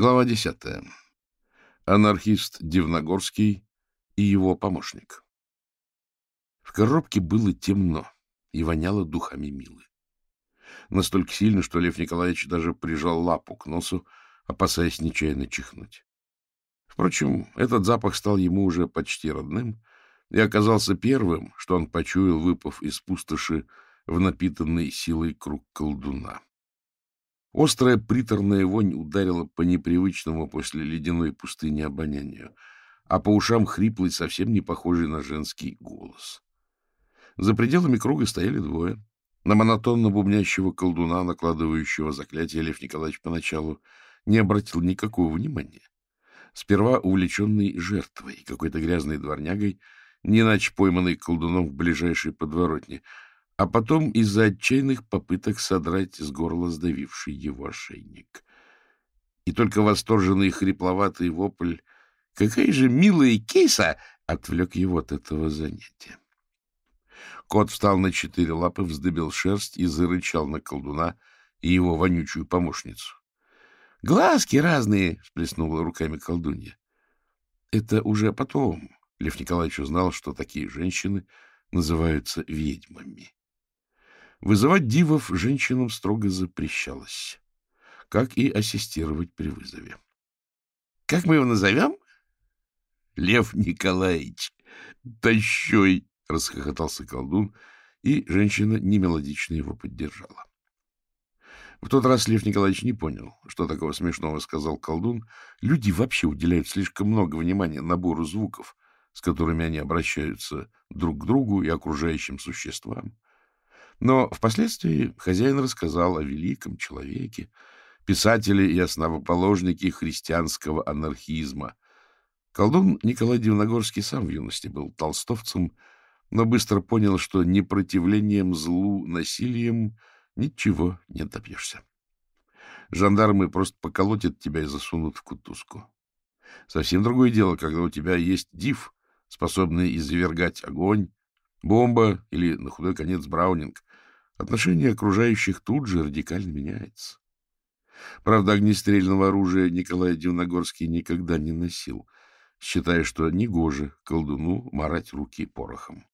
Глава десятая. Анархист Дивногорский и его помощник. В коробке было темно и воняло духами Милы. Настолько сильно, что Лев Николаевич даже прижал лапу к носу, опасаясь нечаянно чихнуть. Впрочем, этот запах стал ему уже почти родным и оказался первым, что он почуял, выпав из пустоши в напитанный силой круг колдуна. Острая приторная вонь ударила по непривычному после ледяной пустыни обонянию, а по ушам хриплый, совсем не похожий на женский голос. За пределами круга стояли двое. На монотонно бубнящего колдуна, накладывающего заклятие, Лев Николаевич поначалу не обратил никакого внимания. Сперва увлеченный жертвой, какой-то грязной дворнягой, не иначе пойманной колдуном в ближайшей подворотне — а потом из-за отчаянных попыток содрать с горла сдавивший его ошейник. И только восторженный хрипловатый вопль «Какая же милая киса!» отвлек его от этого занятия. Кот встал на четыре лапы, вздыбил шерсть и зарычал на колдуна и его вонючую помощницу. — Глазки разные! — сплеснула руками колдунья. Это уже потом Лев Николаевич узнал, что такие женщины называются ведьмами. Вызывать дивов женщинам строго запрещалось, как и ассистировать при вызове. — Как мы его назовем? — Лев Николаевич. Тащой! — расхохотался колдун, и женщина немелодично его поддержала. В тот раз Лев Николаевич не понял, что такого смешного сказал колдун. Люди вообще уделяют слишком много внимания набору звуков, с которыми они обращаются друг к другу и окружающим существам. Но впоследствии хозяин рассказал о великом человеке, писателе и основоположнике христианского анархизма. Колдун Николай Дивногорский сам в юности был толстовцем, но быстро понял, что непротивлением злу, насилием ничего не добьешься. Жандармы просто поколотят тебя и засунут в кутузку. Совсем другое дело, когда у тебя есть див, способный извергать огонь, бомба или, на худой конец, браунинг, Отношение окружающих тут же радикально меняется. Правда, огнестрельного оружия Николай Дивногорский никогда не носил, считая, что негоже колдуну марать руки порохом.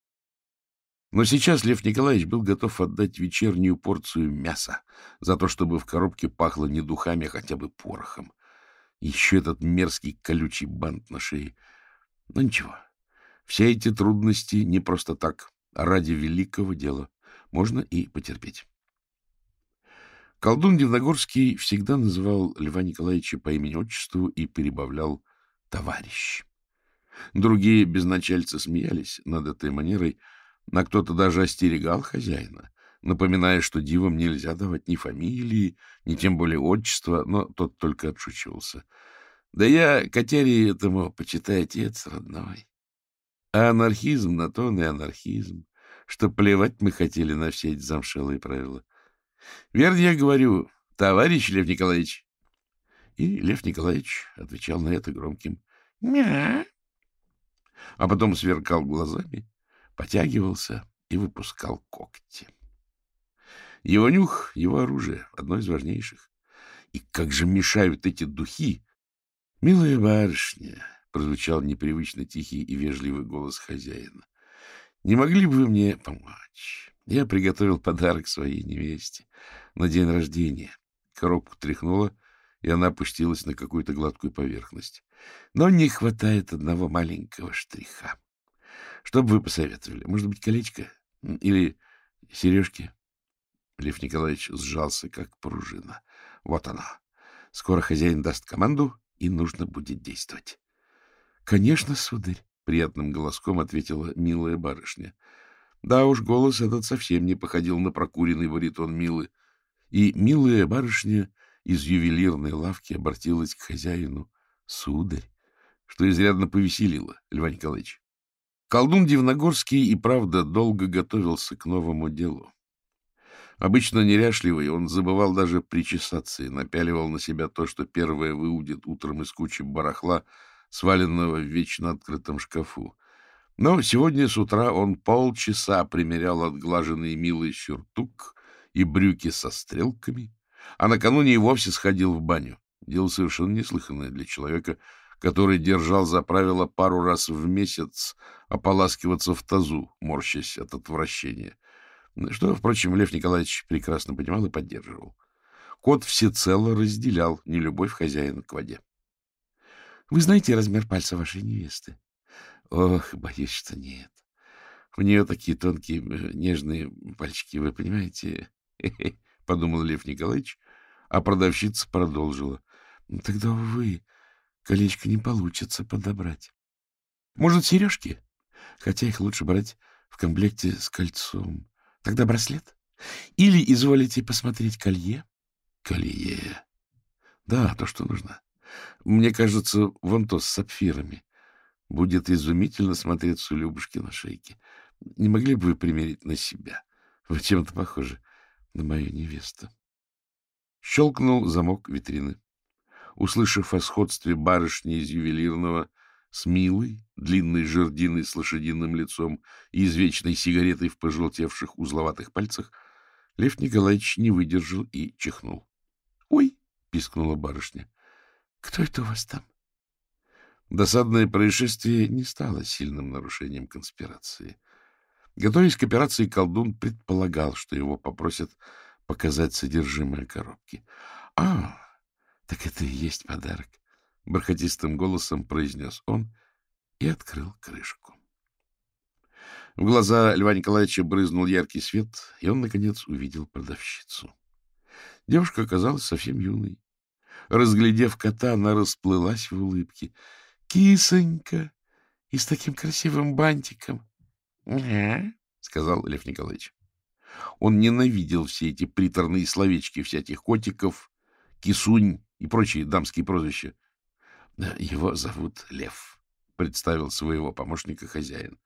Но сейчас Лев Николаевич был готов отдать вечернюю порцию мяса за то, чтобы в коробке пахло не духами, а хотя бы порохом. Еще этот мерзкий колючий бант на шее. Но ничего, все эти трудности не просто так, а ради великого дела можно и потерпеть. Колдун Дивногорский всегда называл Льва Николаевича по имени-отчеству и перебавлял «товарищ». Другие безначальцы смеялись над этой манерой, а кто-то даже остерегал хозяина, напоминая, что дивам нельзя давать ни фамилии, ни тем более отчества, но тот только отшучивался. Да я Катерии этому, почитай, отец родной. А анархизм на то и анархизм что плевать мы хотели на все эти замшелые правила. Верно я говорю, товарищ Лев Николаевич. И Лев Николаевич отвечал на это громким «Мя». А потом сверкал глазами, потягивался и выпускал когти. Его нюх, его оружие — одно из важнейших. И как же мешают эти духи! «Милая барышня!» — прозвучал непривычно тихий и вежливый голос хозяина. Не могли бы вы мне помочь? Я приготовил подарок своей невесте на день рождения. Коробку тряхнула, и она опустилась на какую-то гладкую поверхность. Но не хватает одного маленького штриха. Что бы вы посоветовали? Может быть, колечко? Или сережки? Лев Николаевич сжался, как пружина. Вот она. Скоро хозяин даст команду, и нужно будет действовать. — Конечно, сударь. — приятным голоском ответила милая барышня. Да уж, голос этот совсем не походил на прокуренный баритон Милы. И милая барышня из ювелирной лавки обратилась к хозяину. Сударь, что изрядно повеселило Льва Николаевича. Колдун Дивногорский и правда долго готовился к новому делу. Обычно неряшливый, он забывал даже причесаться и напяливал на себя то, что первое выудит утром из кучи барахла — сваленного в вечно открытом шкафу. Но сегодня с утра он полчаса примерял отглаженный милый сюртук и брюки со стрелками, а накануне и вовсе сходил в баню. Дело совершенно неслыханное для человека, который держал за правило пару раз в месяц ополаскиваться в тазу, морщась от отвращения. Что, впрочем, Лев Николаевич прекрасно понимал и поддерживал. Кот всецело разделял нелюбовь хозяина к воде. — Вы знаете размер пальца вашей невесты? — Ох, боюсь, что нет. У нее такие тонкие, э, нежные пальчики, вы понимаете? — подумал Лев Николаевич, а продавщица продолжила. — Тогда, увы, колечко не получится подобрать. Может, сережки? Хотя их лучше брать в комплекте с кольцом. Тогда браслет? Или изволите посмотреть колье? Колье. Да, то, что нужно. Мне кажется, вон то с сапфирами. Будет изумительно смотреться у Любушки на шейке. Не могли бы вы примерить на себя? Вы чем-то похожи на мою невесту. Щелкнул замок витрины. Услышав о сходстве барышни из ювелирного с милой, длинной жердиной с лошадиным лицом и извечной сигаретой в пожелтевших узловатых пальцах, Лев Николаевич не выдержал и чихнул. — Ой! — пискнула барышня. — Кто это у вас там? Досадное происшествие не стало сильным нарушением конспирации. Готовясь к операции, колдун предполагал, что его попросят показать содержимое коробки. — А, так это и есть подарок, — бархатистым голосом произнес он и открыл крышку. В глаза Льва Николаевича брызнул яркий свет, и он, наконец, увидел продавщицу. Девушка оказалась совсем юной. Разглядев кота, она расплылась в улыбке. — Кисонька! И с таким красивым бантиком! — сказал Лев Николаевич. Он ненавидел все эти приторные словечки всяких котиков, кисунь и прочие дамские прозвища. — Его зовут Лев, — представил своего помощника хозяин.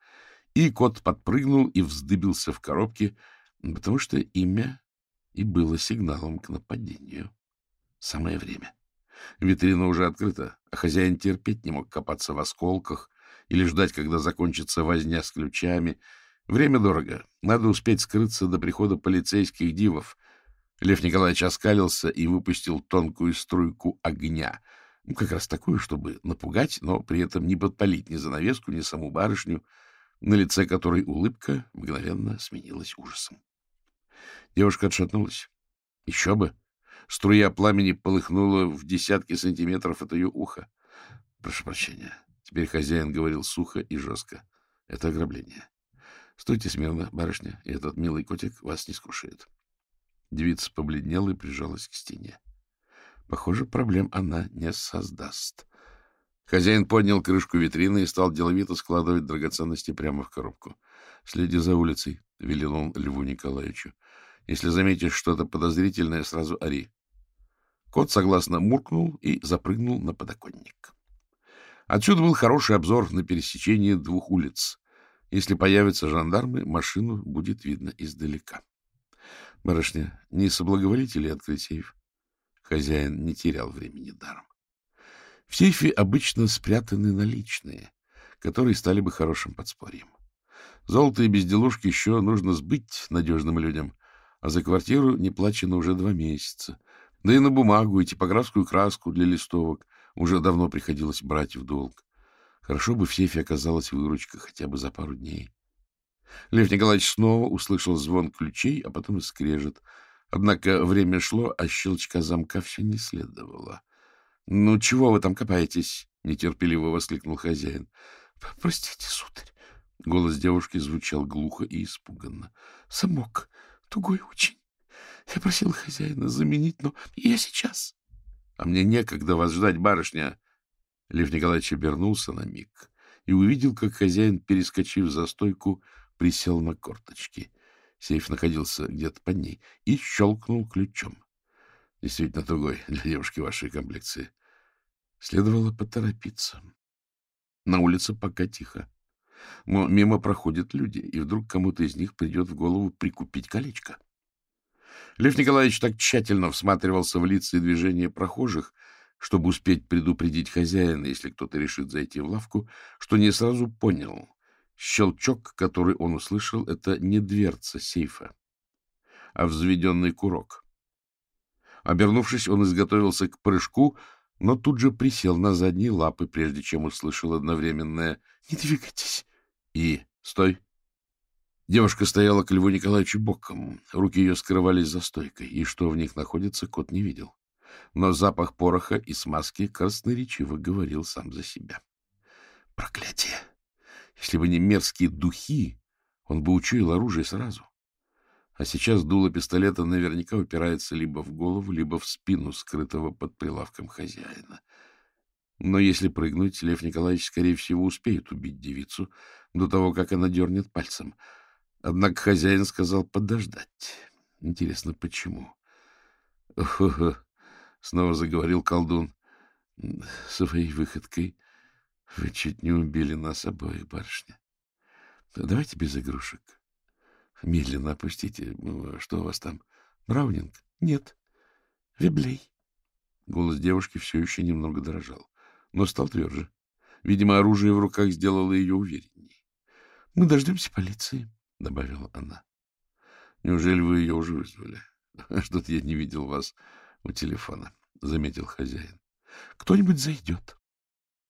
И кот подпрыгнул и вздыбился в коробке, потому что имя и было сигналом к нападению. Самое время. Витрина уже открыта, а хозяин терпеть не мог копаться в осколках или ждать, когда закончится возня с ключами. Время дорого. Надо успеть скрыться до прихода полицейских дивов. Лев Николаевич оскалился и выпустил тонкую струйку огня. Ну, как раз такую, чтобы напугать, но при этом не подпалить ни занавеску, ни саму барышню, на лице которой улыбка мгновенно сменилась ужасом. Девушка отшатнулась. Еще бы! Струя пламени полыхнула в десятки сантиметров от ее уха. Прошу прощения. Теперь хозяин говорил сухо и жестко. Это ограбление. Стойте смирно, барышня, и этот милый котик вас не скушает. Девица побледнела и прижалась к стене. Похоже, проблем она не создаст. Хозяин поднял крышку витрины и стал деловито складывать драгоценности прямо в коробку. — Следи за улицей, — велел он Льву Николаевичу. — Если заметишь что-то подозрительное, сразу ори. Кот согласно муркнул и запрыгнул на подоконник. Отсюда был хороший обзор на пересечение двух улиц. Если появятся жандармы, машину будет видно издалека. — Барышня, не соблаговолите ли открыть сейф? Хозяин не терял времени даром. В сейфе обычно спрятаны наличные, которые стали бы хорошим подспорьем. Золото и безделушки еще нужно сбыть надежным людям, а за квартиру не плачено уже два месяца. Да и на бумагу и типографскую краску для листовок уже давно приходилось брать в долг. Хорошо бы в сейфе оказалась выручка хотя бы за пару дней. Лев Николаевич снова услышал звон ключей, а потом и скрежет. Однако время шло, а щелчка замка все не следовало. — Ну, чего вы там копаетесь? — нетерпеливо воскликнул хозяин. — Простите, сударь. Голос девушки звучал глухо и испуганно. — Замок тугой очень. Я просил хозяина заменить, но я сейчас. — А мне некогда вас ждать, барышня. Лев Николаевич обернулся на миг и увидел, как хозяин, перескочив за стойку, присел на корточки. Сейф находился где-то под ней и щелкнул ключом. Действительно тугой для девушки вашей комплекции. Следовало поторопиться. На улице пока тихо. Но мимо проходят люди, и вдруг кому-то из них придет в голову прикупить колечко. Лев Николаевич так тщательно всматривался в лица и движения прохожих, чтобы успеть предупредить хозяина, если кто-то решит зайти в лавку, что не сразу понял. Щелчок, который он услышал, это не дверца сейфа, а взведенный курок. Обернувшись, он изготовился к прыжку, но тут же присел на задние лапы, прежде чем услышал одновременное «Не двигайтесь!» и «Стой!». Девушка стояла к Льву Николаевичу боком. Руки ее скрывались за стойкой, и что в них находится, кот не видел. Но запах пороха и смазки красноречиво говорил сам за себя. Проклятие! Если бы не мерзкие духи, он бы учуял оружие сразу. А сейчас дуло пистолета наверняка упирается либо в голову, либо в спину скрытого под прилавком хозяина. Но если прыгнуть, Лев Николаевич, скорее всего, успеет убить девицу до того, как она дернет пальцем. Однако хозяин сказал подождать. Интересно, почему? — снова заговорил колдун. — Своей выходкой вы чуть не убили нас обоих, барышня. Давайте без игрушек. Медленно опустите. Ну, что у вас там? Браунинг? Нет. Виблей. Голос девушки все еще немного дрожал, но стал тверже. Видимо, оружие в руках сделало ее уверенней. — Мы дождемся полиции, — добавила она. — Неужели вы ее уже вызвали? Что-то я не видел вас у телефона, — заметил хозяин. — Кто-нибудь зайдет.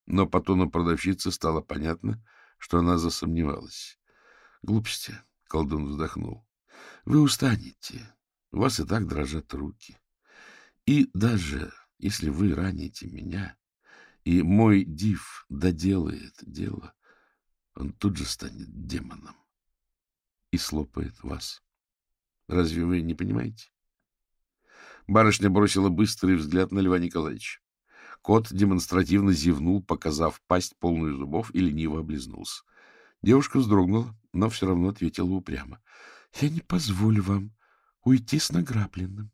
Но по тону продавщицы стало понятно, что она засомневалась. — Глупости, — колдун вздохнул. — Вы устанете. У вас и так дрожат руки. И даже если вы раните меня, и мой див доделает дело, он тут же станет демоном и слопает вас. Разве вы не понимаете? Барышня бросила быстрый взгляд на Льва Николаевича. Кот демонстративно зевнул, показав пасть полную зубов, и лениво облизнулся. Девушка вздрогнула, но все равно ответила упрямо. — Я не позволю вам уйти с награбленным.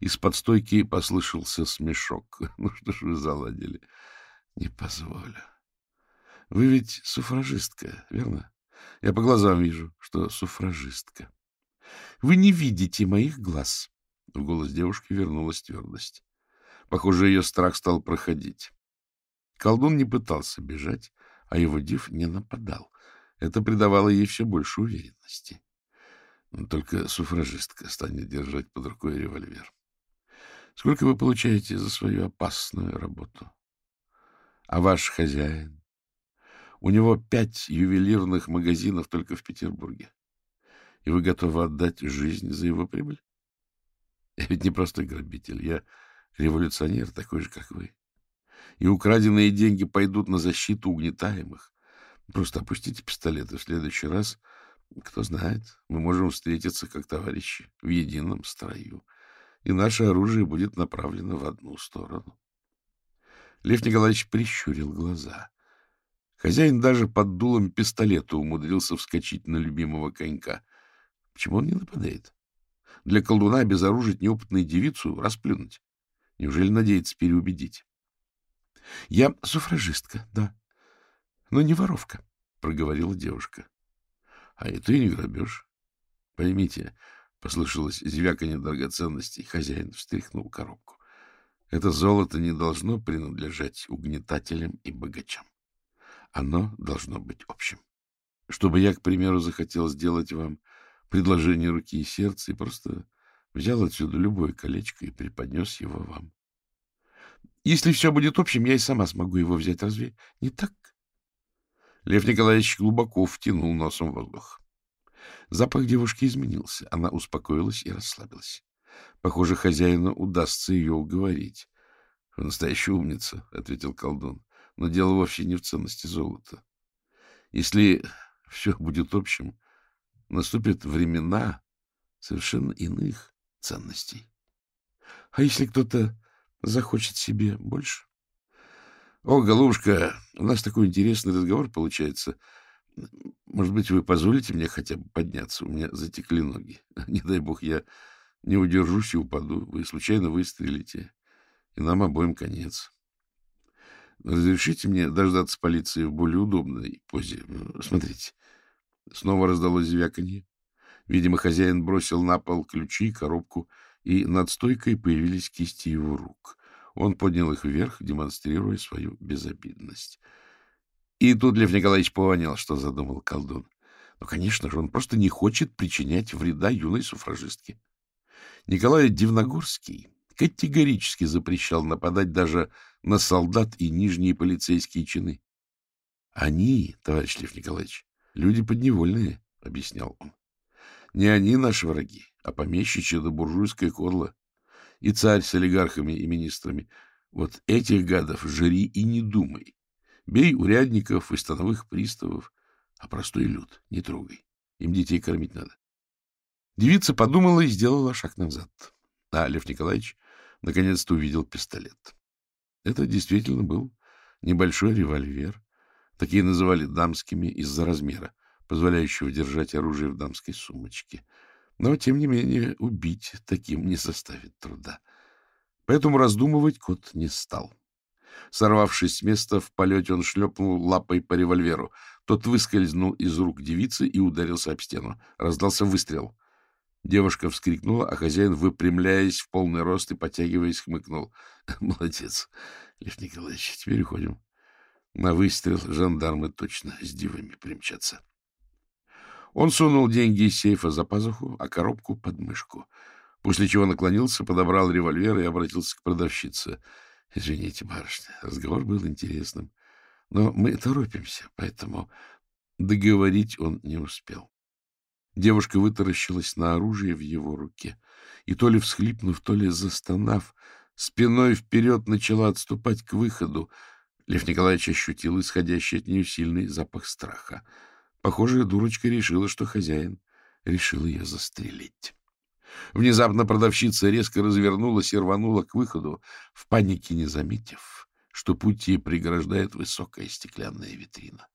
Из-под стойки послышался смешок. Ну что ж вы заладили? Не позволю. Вы ведь суфражистка, верно? Я по глазам вижу, что суфражистка. Вы не видите моих глаз. В голос девушки вернулась твердость. Похоже, ее страх стал проходить. Колдун не пытался бежать, а его див не нападал. Это придавало ей все больше уверенности. Но только суфражистка станет держать под рукой револьвер. Сколько вы получаете за свою опасную работу? А ваш хозяин? У него пять ювелирных магазинов только в Петербурге. И вы готовы отдать жизнь за его прибыль? Я ведь не простой грабитель, я революционер, такой же, как вы. И украденные деньги пойдут на защиту угнетаемых. Просто опустите пистолет, и в следующий раз, кто знает, мы можем встретиться как товарищи в едином строю, и наше оружие будет направлено в одну сторону. Лев Николаевич прищурил глаза. Хозяин даже под дулом пистолета умудрился вскочить на любимого конька. Почему он не нападает? Для колдуна обезоружить неопытную девицу — расплюнуть. Неужели надеется переубедить? — Я суфражистка, да, но не воровка, — проговорила девушка. — А и не грабеж. Поймите, — послышалось звяканье драгоценностей, хозяин встряхнул коробку. Это золото не должно принадлежать угнетателям и богачам. Оно должно быть общим. Чтобы я, к примеру, захотел сделать вам предложение руки и сердца и просто взял отсюда любое колечко и преподнес его вам. Если все будет общим, я и сама смогу его взять. Разве не так? Лев Николаевич глубоко втянул носом воздух. Запах девушки изменился. Она успокоилась и расслабилась. Похоже, хозяину удастся ее уговорить. — Настоящая умница, — ответил колдун. — Но дело вовсе не в ценности золота. Если все будет общим, наступят времена совершенно иных ценностей. А если кто-то захочет себе больше? О, голубушка, у нас такой интересный разговор получается. Может быть, вы позволите мне хотя бы подняться? У меня затекли ноги. Не дай бог, я не удержусь и упаду. Вы случайно выстрелите, и нам обоим конец. Разрешите мне дождаться полиции в более удобной позе? Смотрите. Снова раздалось звяканье. Видимо, хозяин бросил на пол ключи, коробку, и над стойкой появились кисти его рук. Он поднял их вверх, демонстрируя свою безобидность. И тут Лев Николаевич понял, что задумал колдун. Ну, конечно же, он просто не хочет причинять вреда юной суфражистке. Николай Дивногорский категорически запрещал нападать даже на солдат и нижние полицейские чины. — Они, товарищ Лев Николаевич, люди подневольные, — объяснял он. — Не они наши враги, а помещичье да буржуйское кодло. И царь с олигархами и министрами. Вот этих гадов жри и не думай. Бей урядников и становых приставов, а простой люд не трогай. Им детей кормить надо. Девица подумала и сделала шаг назад. А Лев Николаевич наконец-то увидел пистолет. Это действительно был небольшой револьвер. Такие называли дамскими из-за размера, позволяющего держать оружие в дамской сумочке. Но, тем не менее, убить таким не составит труда. Поэтому раздумывать кот не стал. Сорвавшись с места, в полете он шлепнул лапой по револьверу. Тот выскользнул из рук девицы и ударился об стену. Раздался выстрел. Девушка вскрикнула, а хозяин, выпрямляясь в полный рост и потягиваясь, хмыкнул. — Молодец, Лев Николаевич, теперь уходим. На выстрел жандармы точно с дивами примчатся. Он сунул деньги из сейфа за пазуху, а коробку под мышку, после чего наклонился, подобрал револьвер и обратился к продавщице. — Извините, барышня, разговор был интересным, но мы торопимся, поэтому договорить он не успел. Девушка вытаращилась на оружие в его руке, и то ли всхлипнув, то ли застонав, спиной вперед начала отступать к выходу. Лев Николаевич ощутил исходящий от нее сильный запах страха. Похоже, дурочка решила, что хозяин решил ее застрелить. Внезапно продавщица резко развернулась и рванула к выходу, в панике не заметив, что путь ей преграждает высокая стеклянная витрина.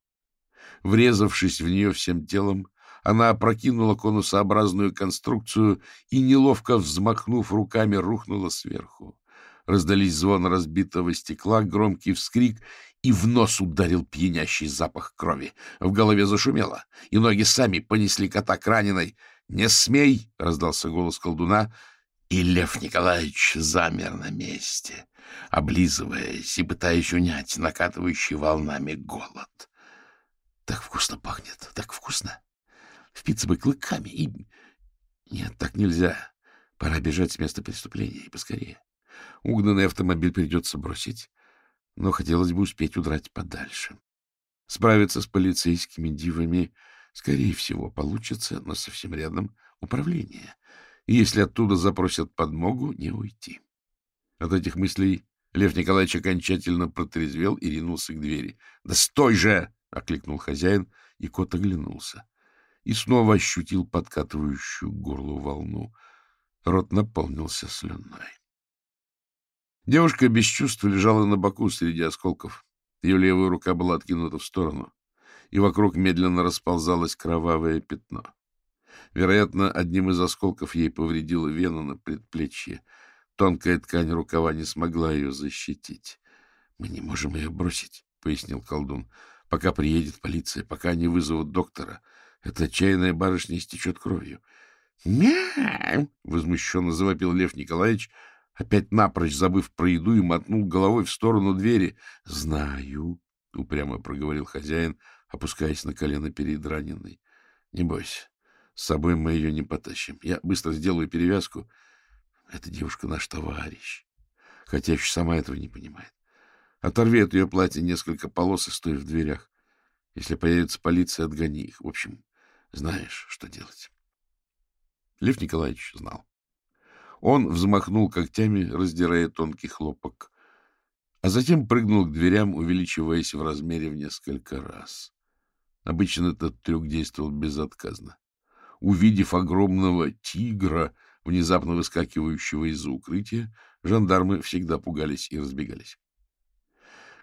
Врезавшись в нее всем телом, она опрокинула конусообразную конструкцию и, неловко взмахнув руками, рухнула сверху. Раздались звон разбитого стекла, громкий вскрик, и в нос ударил пьянящий запах крови. В голове зашумело, и ноги сами понесли кота к раненой. «Не смей!» — раздался голос колдуна, и Лев Николаевич замер на месте, облизываясь и пытаясь унять накатывающий волнами голод. «Так вкусно пахнет, так вкусно!» Впиться бы клыками и... Нет, так нельзя. Пора бежать с места преступления и поскорее. Угнанный автомобиль придется бросить, но хотелось бы успеть удрать подальше. Справиться с полицейскими дивами, скорее всего, получится, но совсем рядом управление. И если оттуда запросят подмогу, не уйти. От этих мыслей Лев Николаевич окончательно протрезвел и ринулся к двери. — Да стой же! — окликнул хозяин, и кот оглянулся и снова ощутил подкатывающую горлу волну. Рот наполнился слюной. Девушка без чувств лежала на боку среди осколков. Ее левая рука была откинута в сторону, и вокруг медленно расползалось кровавое пятно. Вероятно, одним из осколков ей повредила вену на предплечье. Тонкая ткань рукава не смогла ее защитить. — Мы не можем ее бросить, — пояснил колдун, — пока приедет полиция, пока не вызовут доктора. Эта отчаянная барышня истечет кровью. «Мяу!» — возмущенно завопил Лев Николаевич, опять напрочь забыв про еду и мотнул головой в сторону двери. «Знаю», — упрямо проговорил хозяин, опускаясь на колено перед раненой. «Не бойся, с собой мы ее не потащим. Я быстро сделаю перевязку. Эта девушка наш товарищ, хотя еще сама этого не понимает. Оторви от ее платья несколько полос и стой в дверях. Если появится полиция, отгони их. В общем, знаешь, что делать. Лев Николаевич знал. Он взмахнул когтями, раздирая тонкий хлопок, а затем прыгнул к дверям, увеличиваясь в размере в несколько раз. Обычно этот трюк действовал безотказно. Увидев огромного тигра, внезапно выскакивающего из-за укрытия, жандармы всегда пугались и разбегались.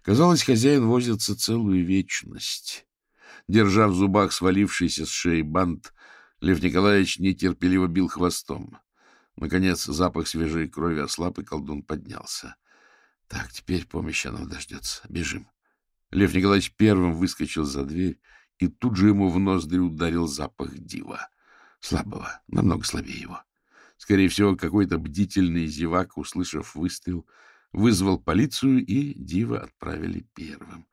Казалось, хозяин возится целую вечность. Держа в зубах свалившийся с шеи бант, Лев Николаевич нетерпеливо бил хвостом. Наконец запах свежей крови ослаб, и колдун поднялся. — Так, теперь помощь она дождется. Бежим. Лев Николаевич первым выскочил за дверь, и тут же ему в ноздри ударил запах дива. Слабого, намного слабее его. Скорее всего, какой-то бдительный зевак, услышав выстрел, вызвал полицию, и дива отправили первым.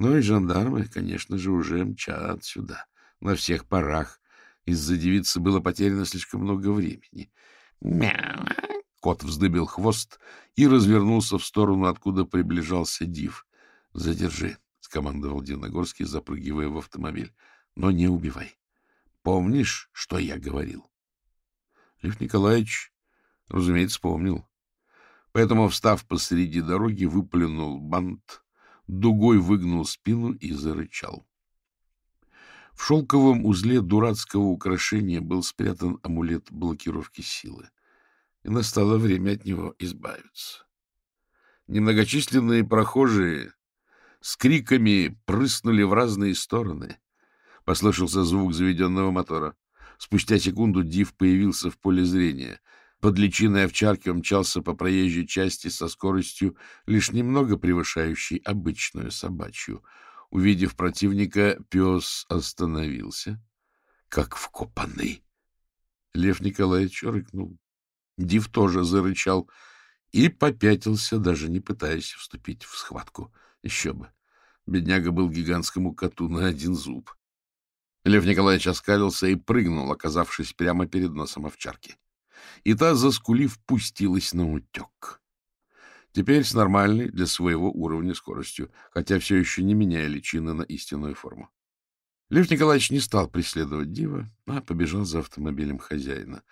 Ну и жандармы, конечно же, уже мчат сюда, на всех парах. Из-за девицы было потеряно слишком много времени. Мяу. Кот вздыбил хвост и развернулся в сторону, откуда приближался Див. — Задержи, — скомандовал Дивногорский, запрыгивая в автомобиль. — Но не убивай. Помнишь, что я говорил? Лев Николаевич, разумеется, помнил. Поэтому, встав посреди дороги, выплюнул бант, дугой выгнул спину и зарычал. В шелковом узле дурацкого украшения был спрятан амулет блокировки силы, и настало время от него избавиться. Немногочисленные прохожие с криками прыснули в разные стороны. Послышался звук заведенного мотора. Спустя секунду Див появился в поле зрения. Под личиной овчарки он мчался по проезжей части со скоростью, лишь немного превышающей обычную собачью — Увидев противника, пес остановился, как вкопанный. Лев Николаевич рыкнул. Див тоже зарычал и попятился, даже не пытаясь вступить в схватку. Еще бы. Бедняга был гигантскому коту на один зуб. Лев Николаевич оскалился и прыгнул, оказавшись прямо перед носом овчарки. И та, заскулив, пустилась на утек. Теперь с нормальной для своего уровня скоростью, хотя все еще не меняя личины на истинную форму. Лев Николаевич не стал преследовать Дива, а побежал за автомобилем хозяина.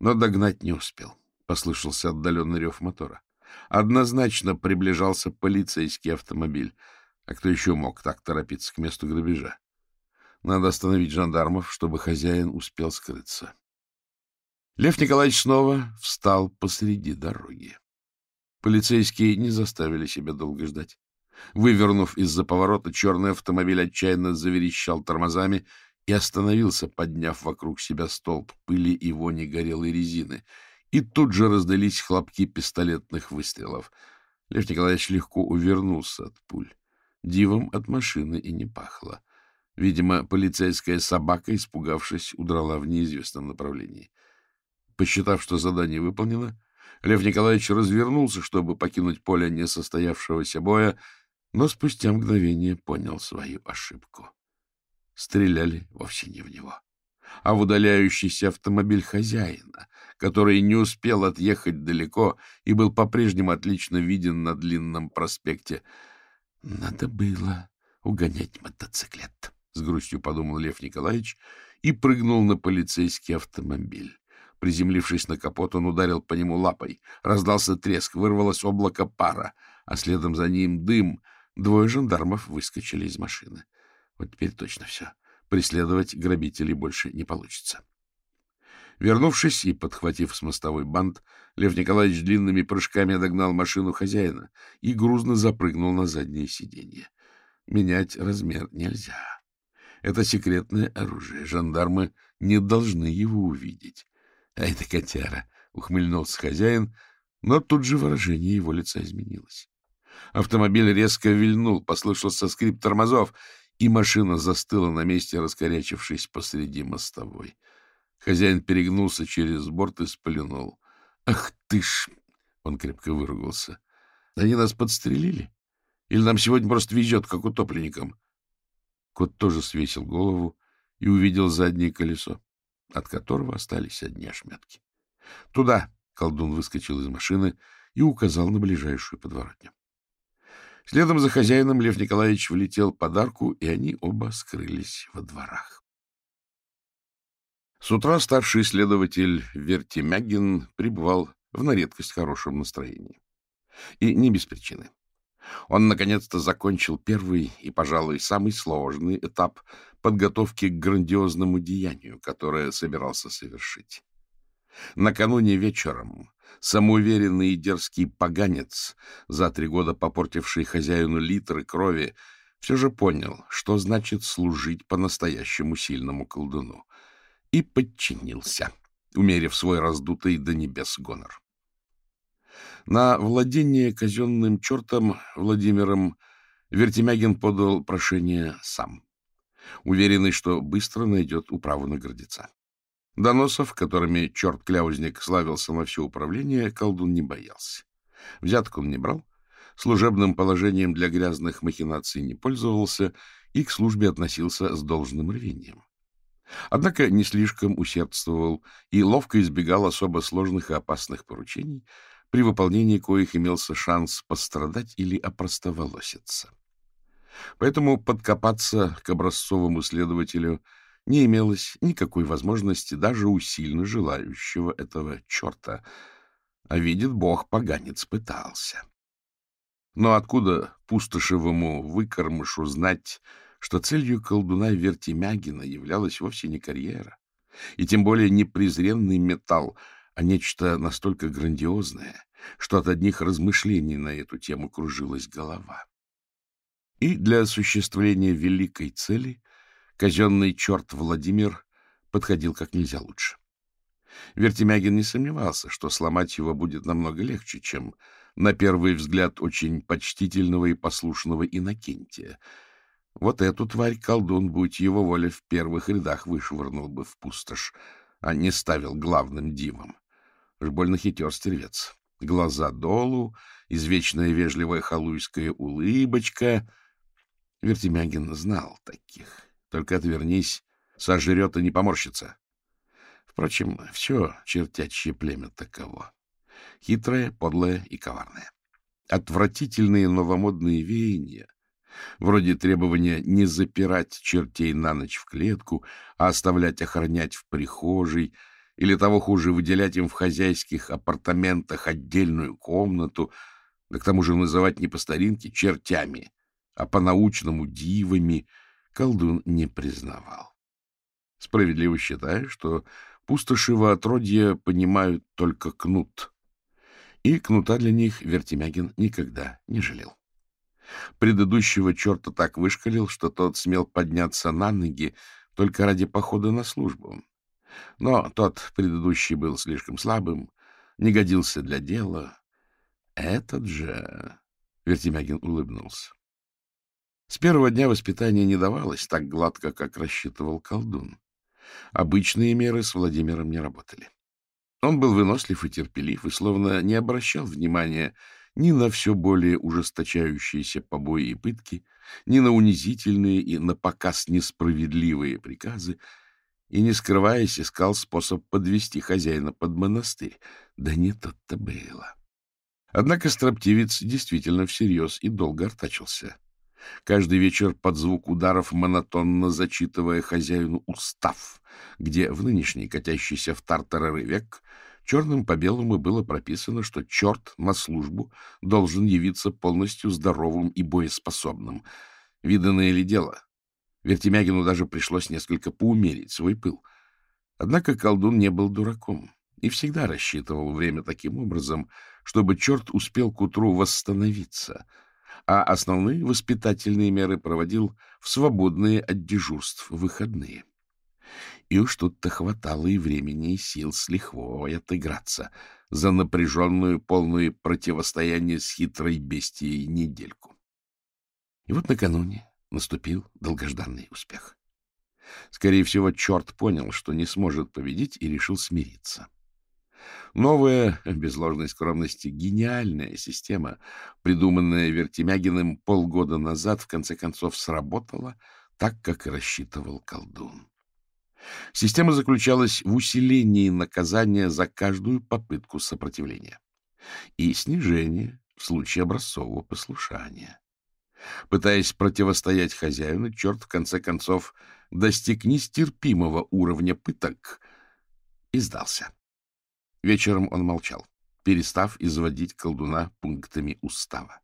Но догнать не успел. Послышался отдаленный рев мотора. Однозначно приближался полицейский автомобиль. А кто еще мог так торопиться к месту грабежа? Надо остановить жандармов, чтобы хозяин успел скрыться. Лев Николаевич снова встал посреди дороги. Полицейские не заставили себя долго ждать. Вывернув из-за поворота, черный автомобиль отчаянно заверещал тормозами и остановился, подняв вокруг себя столб пыли и вони горелой резины. И тут же раздались хлопки пистолетных выстрелов. Лев Николаевич легко увернулся от пуль. Дивом от машины и не пахло. Видимо, полицейская собака, испугавшись, удрала в неизвестном направлении. Посчитав, что задание выполнено, Лев Николаевич развернулся, чтобы покинуть поле несостоявшегося боя, но спустя мгновение понял свою ошибку. Стреляли вовсе не в него, а в удаляющийся автомобиль хозяина, который не успел отъехать далеко и был по-прежнему отлично виден на длинном проспекте. «Надо было угонять мотоциклет», — с грустью подумал Лев Николаевич и прыгнул на полицейский автомобиль. Приземлившись на капот, он ударил по нему лапой. Раздался треск, вырвалось облако пара, а следом за ним дым. Двое жандармов выскочили из машины. Вот теперь точно все. Преследовать грабителей больше не получится. Вернувшись и подхватив с мостовой бант, Лев Николаевич длинными прыжками догнал машину хозяина и грузно запрыгнул на заднее сиденье. Менять размер нельзя. Это секретное оружие. Жандармы не должны его увидеть. — А это котяра! — ухмыльнулся хозяин, но тут же выражение его лица изменилось. Автомобиль резко вильнул, послышался скрип тормозов, и машина застыла на месте, раскорячившись посреди мостовой. Хозяин перегнулся через борт и сплюнул. — Ах ты ж! — он крепко выругался. — Они нас подстрелили? Или нам сегодня просто везет, как утопленникам? Кот тоже свесил голову и увидел заднее колесо от которого остались одни ошметки. «Туда!» — колдун выскочил из машины и указал на ближайшую подворотню. Следом за хозяином Лев Николаевич влетел под арку, и они оба скрылись во дворах. С утра старший следователь Вертимягин пребывал в на редкость хорошем настроении. И не без причины. Он, наконец-то, закончил первый и, пожалуй, самый сложный этап подготовки к грандиозному деянию, которое собирался совершить. Накануне вечером самоуверенный и дерзкий поганец, за три года попортивший хозяину литры крови, все же понял, что значит служить по-настоящему сильному колдуну, и подчинился, умерив свой раздутый до небес гонор. На владение казенным чертом Владимиром Вертемягин подал прошение сам, уверенный, что быстро найдет управу на гордеца. Доносов, которыми черт-кляузник славился на все управление, колдун не боялся. Взяток он не брал, служебным положением для грязных махинаций не пользовался и к службе относился с должным рвением. Однако не слишком усердствовал и ловко избегал особо сложных и опасных поручений, при выполнении коих имелся шанс пострадать или опростоволоситься. Поэтому подкопаться к образцовому следователю не имелось никакой возможности даже у сильно желающего этого черта, а видит бог, поганец пытался. Но откуда пустошевому выкормышу знать, что целью колдуна Вертимягина являлась вовсе не карьера, и тем более не презренный металл, а нечто настолько грандиозное, что от одних размышлений на эту тему кружилась голова. И для осуществления великой цели казенный черт Владимир подходил как нельзя лучше. Вертимягин не сомневался, что сломать его будет намного легче, чем, на первый взгляд, очень почтительного и послушного Иннокентия — вот эту тварь колдун, будь его воля, в первых рядах вышвырнул бы в пустошь, а не ставил главным дивом. Уж больно хитер стервец. Глаза долу, извечная вежливая халуйская улыбочка. Вертимягин знал таких. Только отвернись, сожрет и не поморщится. Впрочем, все чертячье племя таково. Хитрое, подлое и коварное. Отвратительные новомодные веяния вроде требования не запирать чертей на ночь в клетку, а оставлять охранять в прихожей, или того хуже, выделять им в хозяйских апартаментах отдельную комнату, да к тому же называть не по старинке чертями, а по-научному дивами, колдун не признавал. Справедливо считая, что пустошево отродья понимают только кнут, и кнута для них Вертимягин никогда не жалел. Предыдущего черта так вышкалил, что тот смел подняться на ноги только ради похода на службу. Но тот предыдущий был слишком слабым, не годился для дела. Этот же... Вертимягин улыбнулся. С первого дня воспитания не давалось так гладко, как рассчитывал колдун. Обычные меры с Владимиром не работали. Он был вынослив и терпелив, и словно не обращал внимания ни на все более ужесточающиеся побои и пытки, ни на унизительные и на показ несправедливые приказы, и, не скрываясь, искал способ подвести хозяина под монастырь. Да не тут-то было. Однако строптивец действительно всерьез и долго артачился. Каждый вечер под звук ударов монотонно зачитывая хозяину устав, где в нынешний катящийся в тартарары век Черным по белому было прописано, что черт на службу должен явиться полностью здоровым и боеспособным. Виданное ли дело? Вертемягину даже пришлось несколько поумерить свой пыл. Однако колдун не был дураком и всегда рассчитывал время таким образом, чтобы черт успел к утру восстановиться, а основные воспитательные меры проводил в свободные от дежурств выходные. И уж тут-то хватало и времени, и сил с лихвой отыграться за напряженную, полную противостояние с хитрой бестией недельку. И вот накануне наступил долгожданный успех. Скорее всего, черт понял, что не сможет победить, и решил смириться. Новая, без ложной скромности, гениальная система, придуманная Вертимягиным полгода назад, в конце концов сработала так, как и рассчитывал колдун. Система заключалась в усилении наказания за каждую попытку сопротивления и снижении в случае образцового послушания. Пытаясь противостоять хозяину, черт в конце концов достиг нестерпимого уровня пыток и сдался. Вечером он молчал, перестав изводить колдуна пунктами устава.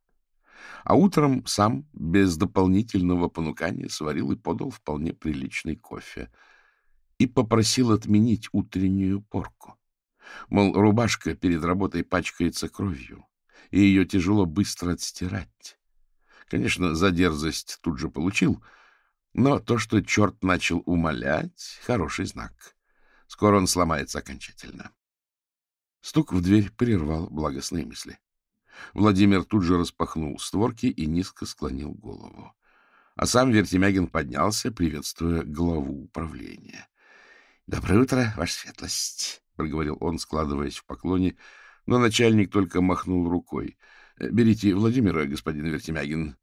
А утром сам, без дополнительного понукания, сварил и подал вполне приличный кофе — и попросил отменить утреннюю порку. Мол, рубашка перед работой пачкается кровью, и ее тяжело быстро отстирать. Конечно, за дерзость тут же получил, но то, что черт начал умолять, — хороший знак. Скоро он сломается окончательно. Стук в дверь прервал благостные мысли. Владимир тут же распахнул створки и низко склонил голову. А сам Вертемягин поднялся, приветствуя главу управления. — Доброе утро, ваша светлость, — проговорил он, складываясь в поклоне, но начальник только махнул рукой. «Э, — Берите Владимира, господин Вертемягин,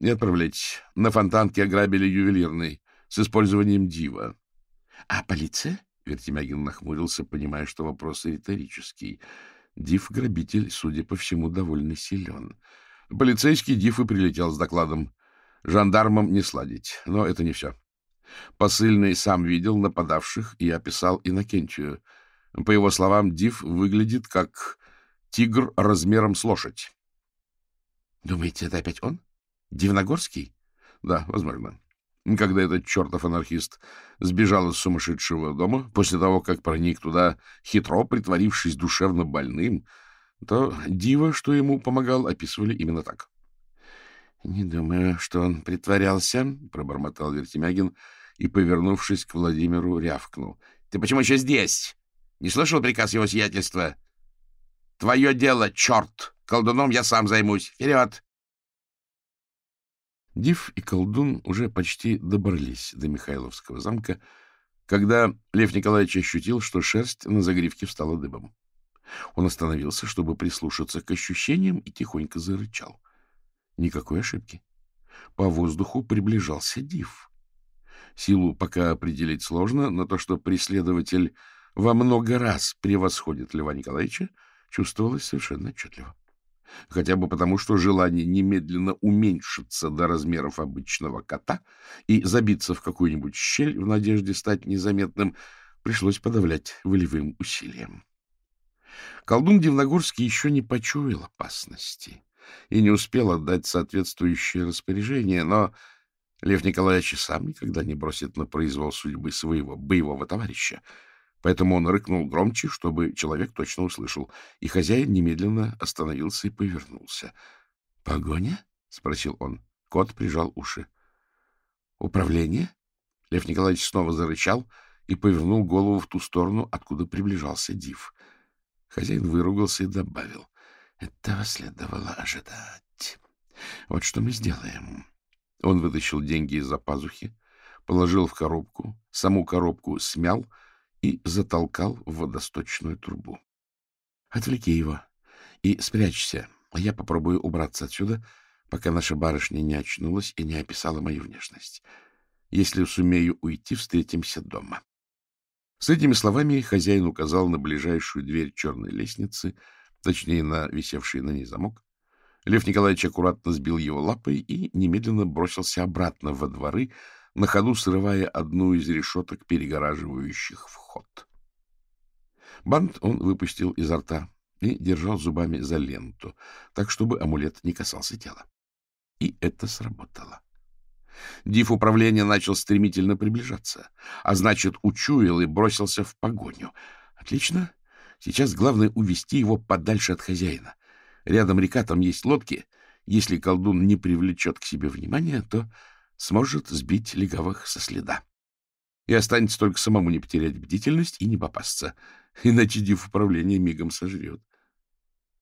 и отправляйтесь. На фонтанке ограбили ювелирный с использованием дива. — А полиция? — Вертемягин нахмурился, понимая, что вопрос риторический. Див-грабитель, судя по всему, довольно силен. Полицейский Див и прилетел с докладом. Жандармам не сладить, но это не все. Посыльный сам видел нападавших и описал Иннокентию. По его словам, Див выглядит как тигр размером с лошадь. — Думаете, это опять он? Дивногорский? — Да, возможно. Когда этот чертов анархист сбежал из сумасшедшего дома, после того, как проник туда, хитро притворившись душевно больным, то Дива, что ему помогал, описывали именно так. — Не думаю, что он притворялся, — пробормотал Вертемягин и, повернувшись к Владимиру, рявкнул. — Ты почему еще здесь? Не слышал приказ его сиятельства? — Твое дело, черт! Колдуном я сам займусь. Вперед! Див и колдун уже почти добрались до Михайловского замка, когда Лев Николаевич ощутил, что шерсть на загривке встала дыбом. Он остановился, чтобы прислушаться к ощущениям, и тихонько зарычал. Никакой ошибки. По воздуху приближался Див. Силу пока определить сложно, но то, что преследователь во много раз превосходит Льва Николаевича, чувствовалось совершенно отчетливо. Хотя бы потому, что желание немедленно уменьшиться до размеров обычного кота и забиться в какую-нибудь щель в надежде стать незаметным пришлось подавлять волевым усилием. Колдун Дивногорский еще не почуял опасности и не успел отдать соответствующее распоряжение, но Лев Николаевич сам никогда не бросит на произвол судьбы своего боевого товарища, поэтому он рыкнул громче, чтобы человек точно услышал, и хозяин немедленно остановился и повернулся. — Погоня? — спросил он. Кот прижал уши. — Управление? Лев Николаевич снова зарычал и повернул голову в ту сторону, откуда приближался Див. Хозяин выругался и добавил. — Этого следовало ожидать. Вот что мы сделаем. Он вытащил деньги из-за пазухи, положил в коробку, саму коробку смял и затолкал в водосточную трубу. — Отвлеки его и спрячься, а я попробую убраться отсюда, пока наша барышня не очнулась и не описала мою внешность. Если сумею уйти, встретимся дома. С этими словами хозяин указал на ближайшую дверь черной лестницы, точнее, на висевший на ней замок. Лев Николаевич аккуратно сбил его лапой и немедленно бросился обратно во дворы, на ходу срывая одну из решеток, перегораживающих вход. Бант он выпустил изо рта и держал зубами за ленту, так, чтобы амулет не касался тела. И это сработало. Див управления начал стремительно приближаться, а значит, учуял и бросился в погоню. Отлично. Сейчас главное увести его подальше от хозяина. Рядом река, там есть лодки. Если колдун не привлечет к себе внимания, то сможет сбить легавых со следа. И останется только самому не потерять бдительность и не попасться, иначе Див управление мигом сожрет.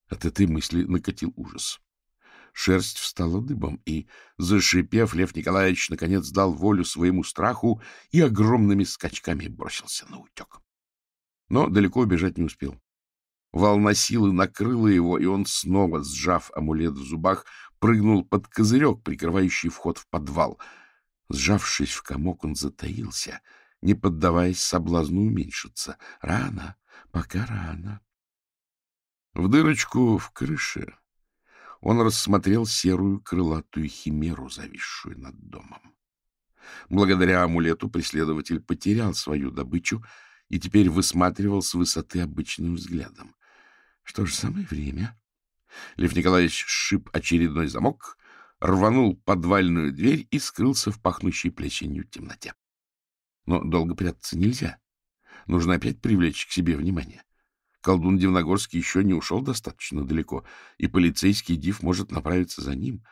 От этой мысли накатил ужас. Шерсть встала дыбом, и, зашипев, Лев Николаевич наконец дал волю своему страху и огромными скачками бросился на утек. Но далеко убежать не успел. Волна силы накрыла его, и он, снова сжав амулет в зубах, прыгнул под козырек, прикрывающий вход в подвал. Сжавшись в комок, он затаился, не поддаваясь соблазну уменьшиться. Рано, пока рано. В дырочку в крыше он рассмотрел серую крылатую химеру, зависшую над домом. Благодаря амулету преследователь потерял свою добычу и теперь высматривал с высоты обычным взглядом. Что же, самое время. Лев Николаевич сшиб очередной замок, рванул подвальную дверь и скрылся в пахнущей плесенью темноте. Но долго прятаться нельзя. Нужно опять привлечь к себе внимание. Колдун Дивногорский еще не ушел достаточно далеко, и полицейский див может направиться за ним.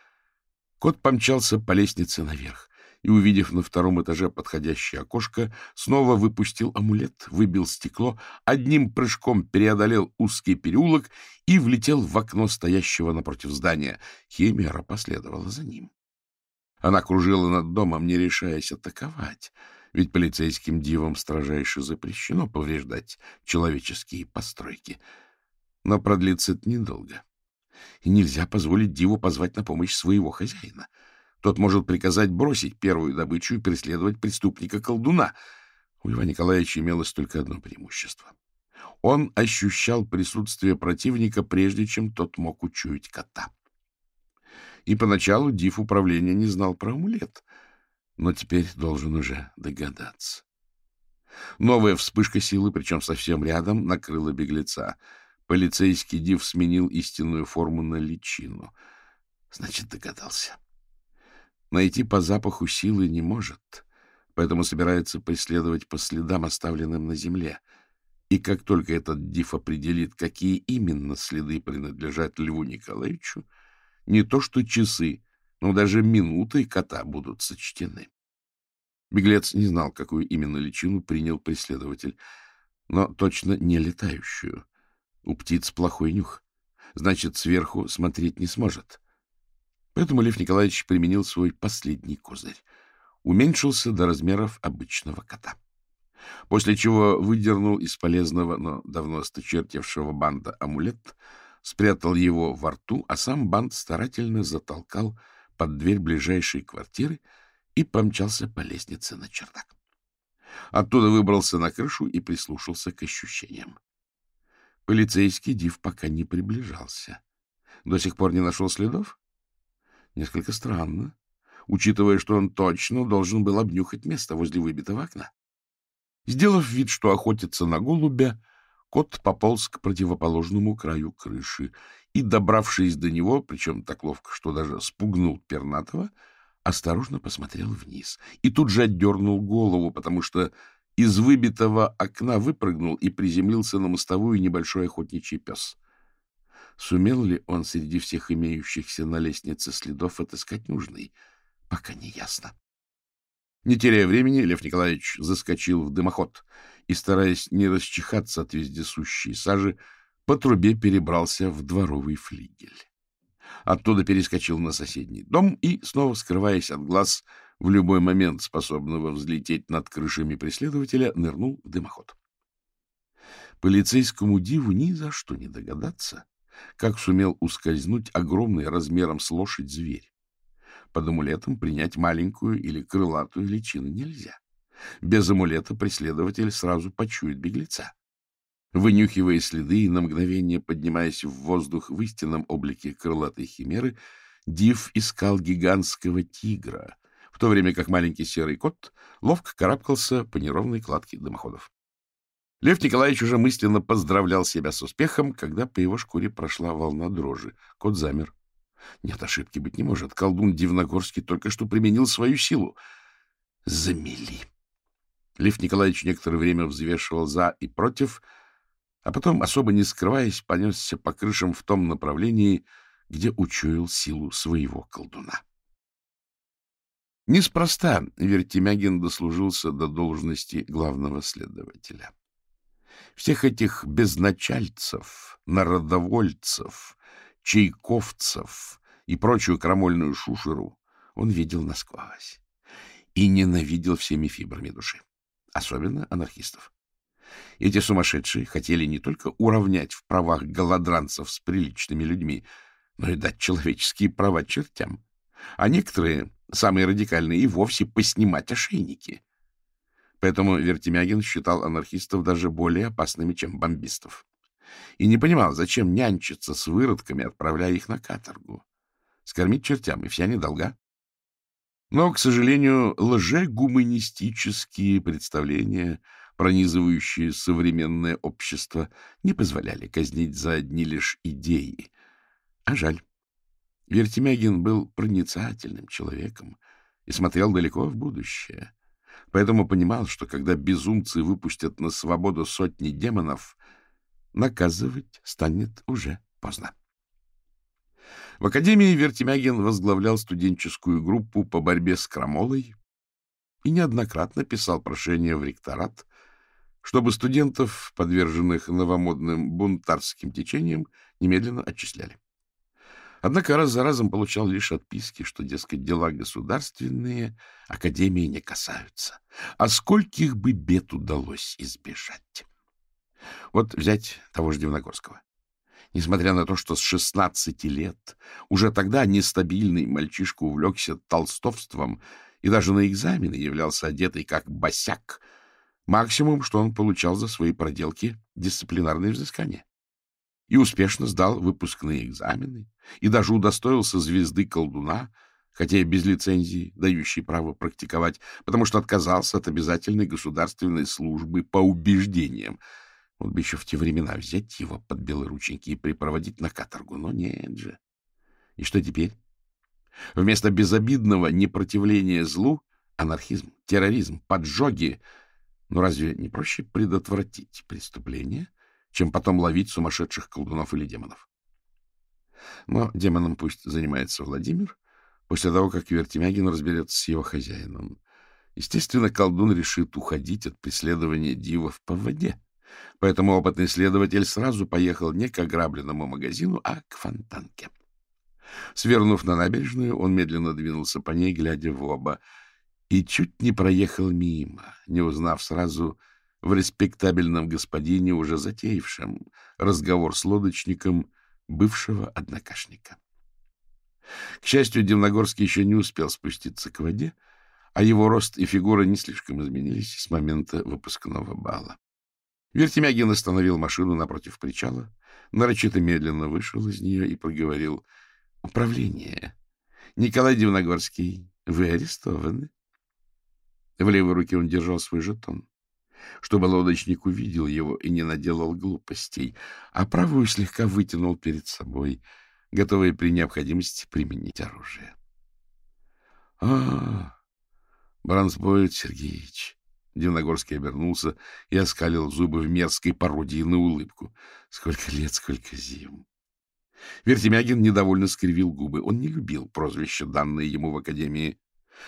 Кот помчался по лестнице наверх и, увидев на втором этаже подходящее окошко, снова выпустил амулет, выбил стекло, одним прыжком преодолел узкий переулок и влетел в окно стоящего напротив здания. Химера последовала за ним. Она кружила над домом, не решаясь атаковать — ведь полицейским дивам строжайше запрещено повреждать человеческие постройки. Но продлится это недолго. И нельзя позволить диву позвать на помощь своего хозяина. Тот может приказать бросить первую добычу и преследовать преступника-колдуна. У Льва Николаевича имелось только одно преимущество. Он ощущал присутствие противника, прежде чем тот мог учуять кота. И поначалу Див управления не знал про амулет, но теперь должен уже догадаться. Новая вспышка силы, причем совсем рядом, накрыла беглеца. Полицейский Див сменил истинную форму на личину. Значит, догадался. Найти по запаху силы не может, поэтому собирается преследовать по следам, оставленным на земле. И как только этот Див определит, какие именно следы принадлежат Льву Николаевичу, не то что часы, но даже минуты кота будут сочтены. Беглец не знал, какую именно личину принял преследователь, но точно не летающую. У птиц плохой нюх, значит, сверху смотреть не сможет. Поэтому Лев Николаевич применил свой последний козырь. Уменьшился до размеров обычного кота. После чего выдернул из полезного, но давно осточертевшего банда амулет, спрятал его во рту, а сам бант старательно затолкал под дверь ближайшей квартиры и помчался по лестнице на чердак. Оттуда выбрался на крышу и прислушался к ощущениям. Полицейский Див пока не приближался. До сих пор не нашел следов? Несколько странно, учитывая, что он точно должен был обнюхать место возле выбитого окна. Сделав вид, что охотится на голубя, кот пополз к противоположному краю крыши и, добравшись до него, причем так ловко, что даже спугнул пернатого, осторожно посмотрел вниз и тут же отдернул голову, потому что из выбитого окна выпрыгнул и приземлился на мостовую небольшой охотничий пес. Сумел ли он среди всех имеющихся на лестнице следов отыскать нужный, пока не ясно. Не теряя времени, Лев Николаевич заскочил в дымоход и, стараясь не расчихаться от вездесущей сажи, по трубе перебрался в дворовый флигель. Оттуда перескочил на соседний дом и, снова скрываясь от глаз, в любой момент способного взлететь над крышами преследователя, нырнул в дымоход. Полицейскому диву ни за что не догадаться, как сумел ускользнуть огромный размером с лошадь зверь. Под амулетом принять маленькую или крылатую личину нельзя. Без амулета преследователь сразу почует беглеца. Вынюхивая следы и на мгновение поднимаясь в воздух в истинном облике крылатой химеры, Див искал гигантского тигра, в то время как маленький серый кот ловко карабкался по неровной кладке дымоходов. Лев Николаевич уже мысленно поздравлял себя с успехом, когда по его шкуре прошла волна дрожи. Кот замер. Нет, ошибки быть не может. Колдун Дивногорский только что применил свою силу. Замели. Лев Николаевич некоторое время взвешивал «за» и «против», а потом, особо не скрываясь, понесся по крышам в том направлении, где учуял силу своего колдуна. Неспроста Вертемягин дослужился до должности главного следователя. Всех этих безначальцев, народовольцев, чайковцев и прочую крамольную шушеру он видел насквозь и ненавидел всеми фибрами души, особенно анархистов. Эти сумасшедшие хотели не только уравнять в правах голодранцев с приличными людьми, но и дать человеческие права чертям. А некоторые, самые радикальные, и вовсе поснимать ошейники. Поэтому Вертемягин считал анархистов даже более опасными, чем бомбистов. И не понимал, зачем нянчиться с выродками, отправляя их на каторгу. Скормить чертям, и вся недолга. Но, к сожалению, лжегуманистические представления — пронизывающие современное общество, не позволяли казнить за одни лишь идеи. А жаль. Вертемягин был проницательным человеком и смотрел далеко в будущее. Поэтому понимал, что когда безумцы выпустят на свободу сотни демонов, наказывать станет уже поздно. В Академии Вертемягин возглавлял студенческую группу по борьбе с крамолой и неоднократно писал прошение в ректорат чтобы студентов, подверженных новомодным бунтарским течениям, немедленно отчисляли. Однако раз за разом получал лишь отписки, что, дескать, дела государственные Академии не касаются. А скольких бы бед удалось избежать? Вот взять того же Дивногорского. Несмотря на то, что с 16 лет уже тогда нестабильный мальчишка увлекся толстовством и даже на экзамены являлся одетый как босяк, Максимум, что он получал за свои проделки — дисциплинарные взыскания. И успешно сдал выпускные экзамены, и даже удостоился звезды колдуна, хотя и без лицензии, дающей право практиковать, потому что отказался от обязательной государственной службы по убеждениям. Вот бы еще в те времена взять его под белорученьки и припроводить на каторгу, но нет же. И что теперь? Вместо безобидного непротивления злу — анархизм, терроризм, поджоги. Ну разве не проще предотвратить преступление, чем потом ловить сумасшедших колдунов или демонов? Но демоном пусть занимается Владимир, после того, как Вертемягин разберется с его хозяином. Естественно, колдун решит уходить от преследования дивов по воде. Поэтому опытный следователь сразу поехал не к ограбленному магазину, а к фонтанке. Свернув на набережную, он медленно двинулся по ней, глядя в оба, и чуть не проехал мимо, не узнав сразу в респектабельном господине, уже затеявшем разговор с лодочником бывшего однокашника. К счастью, Дивногорский еще не успел спуститься к воде, а его рост и фигура не слишком изменились с момента выпускного бала. Вертемягин остановил машину напротив причала, нарочито медленно вышел из нее и проговорил — Управление. Николай Дивногорский, вы арестованы. В левой руке он держал свой жетон, чтобы лодочник увидел его и не наделал глупостей, а правую слегка вытянул перед собой, готовый при необходимости применить оружие. — А, Бронзбоид Сергеевич! Дивногорский обернулся и оскалил зубы в мерзкой пародии на улыбку. Сколько лет, сколько зим! Вертемягин недовольно скривил губы. Он не любил прозвища, данные ему в академии.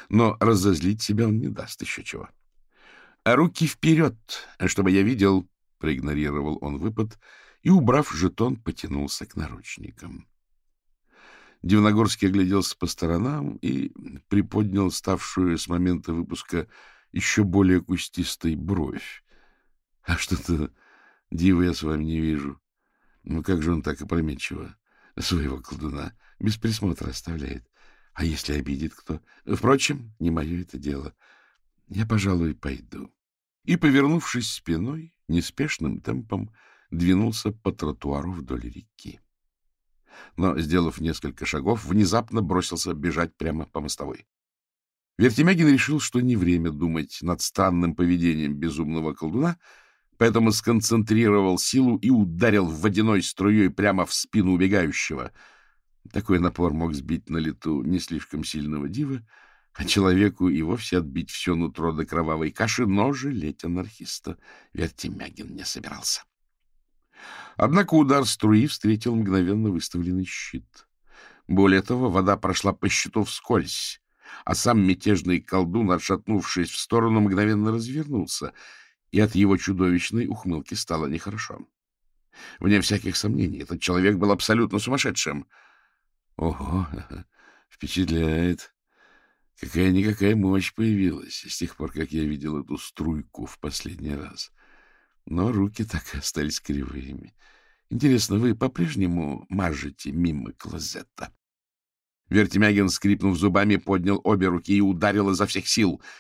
Но разозлить себя он не даст еще чего. — А руки вперед, чтобы я видел! — проигнорировал он выпад и, убрав жетон, потянулся к наручникам. Дивногорский огляделся по сторонам и приподнял ставшую с момента выпуска еще более кустистой бровь. — А что-то дива я с вами не вижу. Ну как же он так опрометчиво своего колдуна без присмотра оставляет. А если обидит кто? Впрочем, не мое это дело. Я, пожалуй, пойду. И, повернувшись спиной, неспешным темпом двинулся по тротуару вдоль реки. Но, сделав несколько шагов, внезапно бросился бежать прямо по мостовой. Вертемягин решил, что не время думать над странным поведением безумного колдуна, поэтому сконцентрировал силу и ударил водяной струей прямо в спину убегающего. Такой напор мог сбить на лету не слишком сильного дива, а человеку и вовсе отбить все нутро до кровавой каши, но жалеть анархиста Вертемягин не собирался. Однако удар струи встретил мгновенно выставленный щит. Более того, вода прошла по щиту вскользь, а сам мятежный колдун, отшатнувшись в сторону, мгновенно развернулся — и от его чудовищной ухмылки стало нехорошо. Вне всяких сомнений, этот человек был абсолютно сумасшедшим. Ого, впечатляет. Какая-никакая мощь появилась с тех пор, как я видел эту струйку в последний раз. Но руки так и остались кривыми. Интересно, вы по-прежнему мажете мимо клозета? Вертемягин, скрипнув зубами, поднял обе руки и ударил изо всех сил —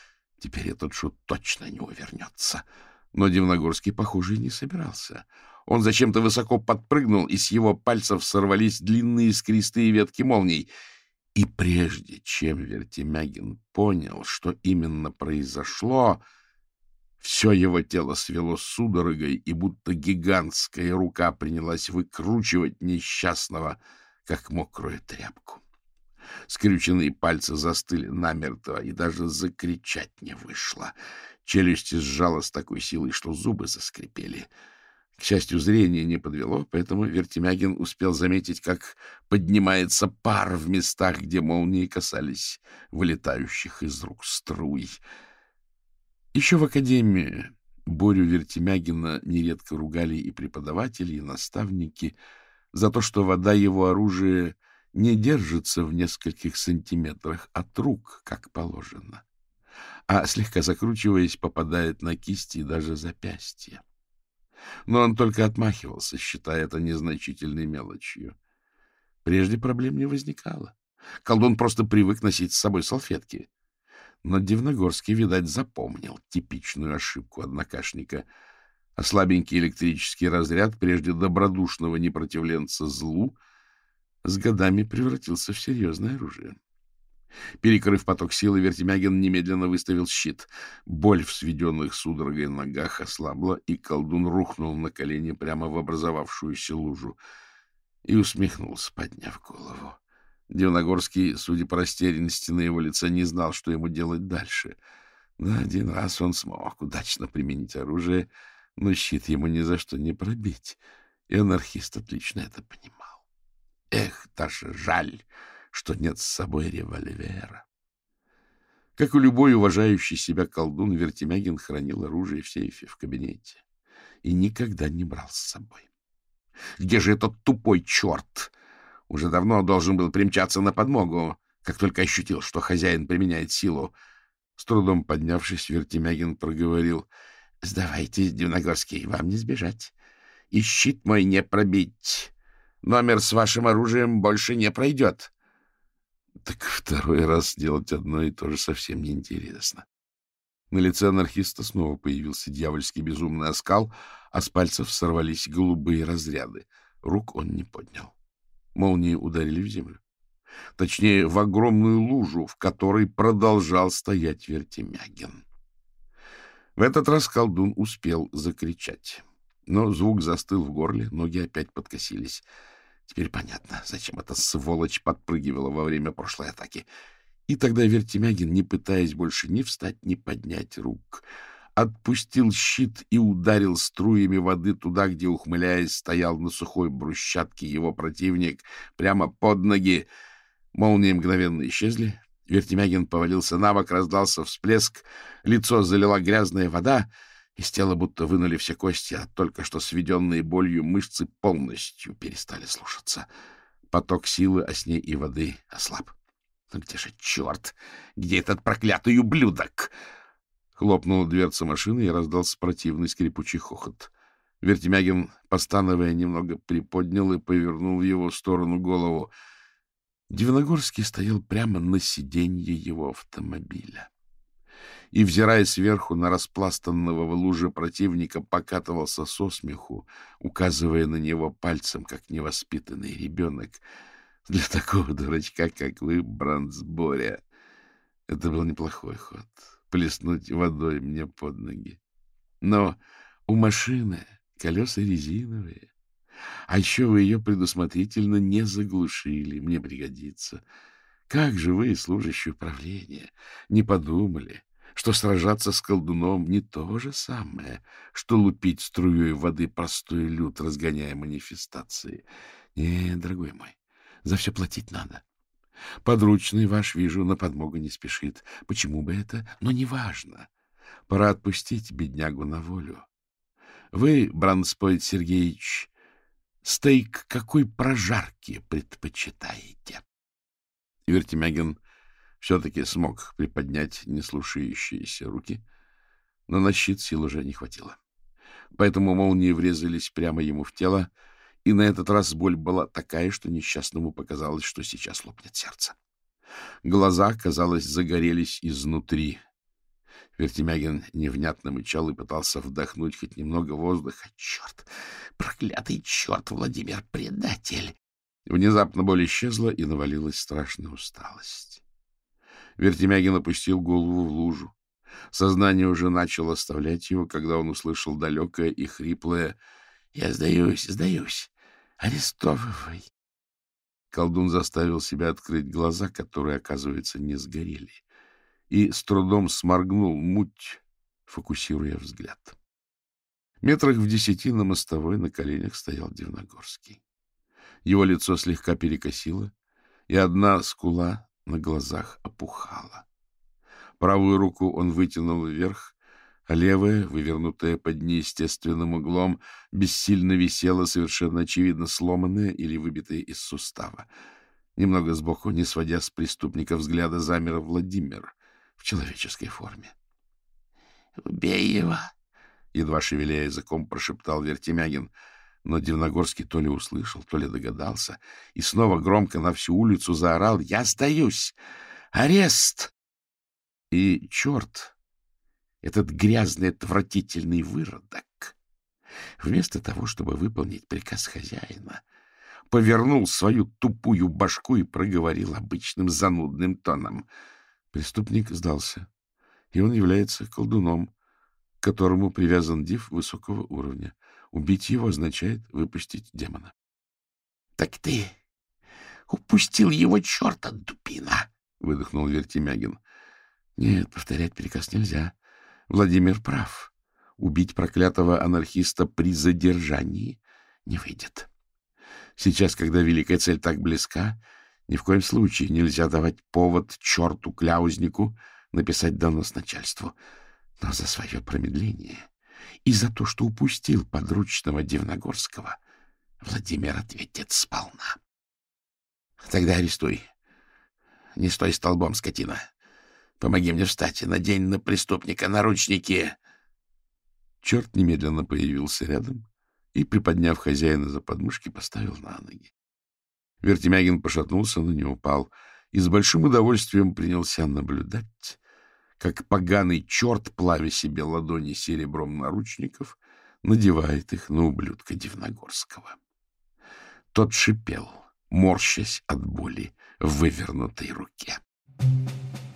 Теперь этот шут точно не увернется. Но Дивногорский, похоже, и не собирался. Он зачем-то высоко подпрыгнул, и с его пальцев сорвались длинные искристые ветки молний. И прежде чем Вертемягин понял, что именно произошло, все его тело свело судорогой, и будто гигантская рука принялась выкручивать несчастного, как мокрую тряпку. Скрюченные пальцы застыли намертво, и даже закричать не вышло. Челюсти сжала с такой силой, что зубы заскрипели. К счастью, зрение не подвело, поэтому Вертемягин успел заметить, как поднимается пар в местах, где молнии касались вылетающих из рук струй. Еще в академии Борю Вертемягина нередко ругали и преподаватели, и наставники за то, что вода его оружия — не держится в нескольких сантиметрах от рук, как положено, а, слегка закручиваясь, попадает на кисти и даже запястья. Но он только отмахивался, считая это незначительной мелочью. Прежде проблем не возникало. Колдун просто привык носить с собой салфетки. Но Дивногорский, видать, запомнил типичную ошибку однокашника. А слабенький электрический разряд, прежде добродушного непротивленца злу, с годами превратился в серьезное оружие. Перекрыв поток силы, Вертемягин немедленно выставил щит. Боль в сведенных судорогой ногах ослабла, и колдун рухнул на колени прямо в образовавшуюся лужу и усмехнулся, подняв голову. Дивногорский, судя по растерянности на его лице, не знал, что ему делать дальше. На один раз он смог удачно применить оружие, но щит ему ни за что не пробить, и анархист отлично это понимал. Эх, даже жаль, что нет с собой револьвера. Как и любой уважающий себя колдун, Вертемягин хранил оружие в сейфе в кабинете и никогда не брал с собой. Где же этот тупой черт? Уже давно должен был примчаться на подмогу, как только ощутил, что хозяин применяет силу. С трудом поднявшись, Вертемягин проговорил. — Сдавайтесь, Дивногорский, вам не сбежать. И щит мой не пробить. Номер с вашим оружием больше не пройдет. Так второй раз делать одно и то же совсем неинтересно. На лице анархиста снова появился дьявольский безумный оскал, а с пальцев сорвались голубые разряды. Рук он не поднял. Молнии ударили в землю. Точнее, в огромную лужу, в которой продолжал стоять Вертемягин. В этот раз колдун успел закричать. Но звук застыл в горле, ноги опять подкосились. Теперь понятно, зачем эта сволочь подпрыгивала во время прошлой атаки. И тогда Вертемягин, не пытаясь больше ни встать, ни поднять рук, отпустил щит и ударил струями воды туда, где, ухмыляясь, стоял на сухой брусчатке его противник, прямо под ноги. Молнии мгновенно исчезли. Вертемягин повалился на бок, раздался всплеск, лицо залила грязная вода — из тела будто вынули все кости, а только что сведенные болью мышцы полностью перестали слушаться. Поток силы, а с ней и воды ослаб. Ну где же черт? Где этот проклятый ублюдок? Хлопнула дверца машины и раздался противный скрипучий хохот. Вертемягин, постановая, немного приподнял и повернул в его сторону голову. Дивногорский стоял прямо на сиденье его автомобиля и, взирая сверху на распластанного в луже противника, покатывался со смеху, указывая на него пальцем, как невоспитанный ребенок. Для такого дурачка, как вы, Брандсборя, это был неплохой ход — плеснуть водой мне под ноги. Но у машины колеса резиновые, а еще вы ее предусмотрительно не заглушили, мне пригодится. Как же вы, служащие управления, не подумали, что сражаться с колдуном не то же самое, что лупить струей воды простой люд, разгоняя манифестации. Нет, дорогой мой, за все платить надо. Подручный ваш, вижу, на подмогу не спешит. Почему бы это? Но неважно. Пора отпустить беднягу на волю. Вы, Бранспойт Сергеевич, стейк какой прожарки предпочитаете? Вертемягин все-таки смог приподнять неслушающиеся руки, но на щит сил уже не хватило. Поэтому молнии врезались прямо ему в тело, и на этот раз боль была такая, что несчастному показалось, что сейчас лопнет сердце. Глаза, казалось, загорелись изнутри. Вертемягин невнятно мычал и пытался вдохнуть хоть немного воздуха. Черт! Проклятый черт, Владимир, предатель! Внезапно боль исчезла, и навалилась страшная усталость. Вертемягин опустил голову в лужу. Сознание уже начало оставлять его, когда он услышал далекое и хриплое «Я сдаюсь, сдаюсь! Арестовывай!» Колдун заставил себя открыть глаза, которые, оказывается, не сгорели, и с трудом сморгнул муть, фокусируя взгляд. Метрах в десяти на мостовой на коленях стоял Дивногорский. Его лицо слегка перекосило, и одна скула на глазах опухала. Правую руку он вытянул вверх, а левая, вывернутая под неестественным углом, бессильно висела, совершенно очевидно сломанная или выбитая из сустава. Немного сбоку, не сводя с преступника взгляда, замер Владимир в человеческой форме. — Убей его! — едва шевеля языком прошептал Вертемягин — но Дивногорский то ли услышал, то ли догадался, и снова громко на всю улицу заорал «Я сдаюсь! Арест!» И черт, этот грязный, отвратительный выродок, вместо того, чтобы выполнить приказ хозяина, повернул свою тупую башку и проговорил обычным занудным тоном. Преступник сдался, и он является колдуном, к которому привязан див высокого уровня. Убить его означает выпустить демона. — Так ты упустил его черта, дупина! — выдохнул Вертимягин. — Нет, повторять приказ нельзя. Владимир прав. Убить проклятого анархиста при задержании не выйдет. Сейчас, когда великая цель так близка, ни в коем случае нельзя давать повод черту-кляузнику написать донос начальству. Но за свое промедление и за то, что упустил подручного Дивногорского, Владимир ответит сполна. Тогда арестуй. Не стой столбом, скотина. Помоги мне встать и надень на преступника наручники. Черт немедленно появился рядом и, приподняв хозяина за подмышки, поставил на ноги. Вертемягин пошатнулся, но не упал, и с большим удовольствием принялся наблюдать, как поганый черт, плавя себе ладони серебром наручников, надевает их на ублюдка Дивногорского. Тот шипел, морщась от боли в вывернутой руке. Thank you.